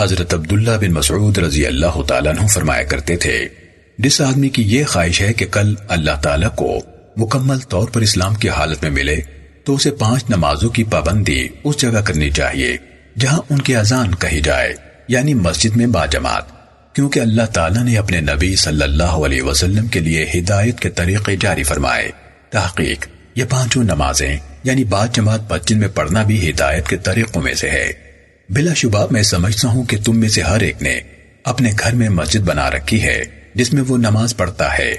حضرت عبداللہ بن مسعود رضی اللہ تعالیٰ عنہ فرمایا کرتے تھے، جس آدمی کی یہ خواہش ہے کہ کل اللہ تعالیٰ کو مکمل طور پر اسلام کی حالت میں ملے، تو اسے پانچ نمازوں کی پابندی اس جگہ کرنی چاہیے جہاں ان کی اذان کہی جائے یعنی مسجد میں با جماعت، کیونکہ اللہ تعالیٰ نے اپنے نبی صلی اللہ علیہ وسلم کے لیے ہدایت کے طریقے جاری فرمائے۔ تحقیق، یہ پانچوں نمازیں یعنی بعد جماعت مسجد میں پڑھنا بھی ہدایت کے طریقوں میں سے ہے۔ بلا شبہ میں سمجھتا ہوں کہ تم میں سے ہر ایک نے اپنے گھر میں مسجد بنا رکھی ہے جس میں وہ نماز پڑھتا ہے۔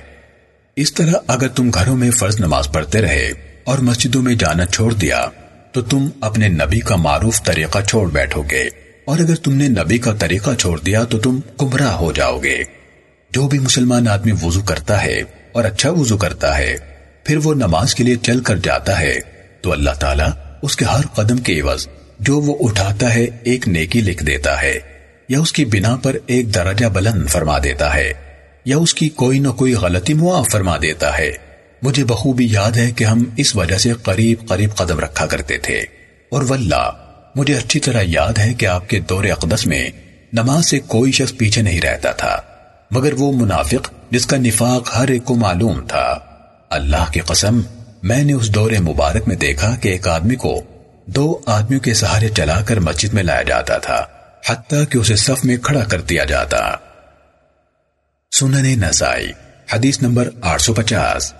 اس طرح اگر تم گھروں میں فرض نماز پڑھتے رہے اور مسجدوں میں جانا چھوڑ دیا، تو تم اپنے نبی کا معروف طریقہ چھوڑ بیٹھو گے اور اگر تم نے نبی کا طریقہ چھوڑ دیا، تو تم گمراہ ہو جاؤ گے جو بھی مسلمان آدمی وضو کرتا ہے اور اچھا وضو کرتا ہے، پھر وہ نماز کے لیے چل کر جاتا ہے۔ تو اللہ تعالیٰ اس کے ہر قدم کے عوض جو وہ اٹھاتا ہے ایک نیکی لکھ دیتا ہے، یا اس کی بنا پر ایک درجہ بلند فرما دیتا ہے، یا اس کی کوئی نہ کوئی غلطی معاف فرما دیتا ہے۔ مجھے بخوبی یاد ہے کہ ہم اس وجہ سے قریب قریب قدم رکھا کرتے تھے۔ اور واللہ، مجھے اچھی طرح یاد ہے کہ آپ کے دور اقدس میں نماز سے کوئی شخص پیچھے نہیں رہتا تھا، مگر وہ منافق جس کا نفاق ہر ایک کو معلوم تھا۔ اللہ کی قسم، میں نے اس دور مبارک میں دیکھا کہ ایک آدمی کو دو آدمیوں کے سہارے چلا کر مسجد میں لایا جاتا تھا، حتیٰ کہ اسے صف میں کھڑا کر دیا جاتا۔ سنن نسائی، حدیث نمبر آٹھ سو پچاس۔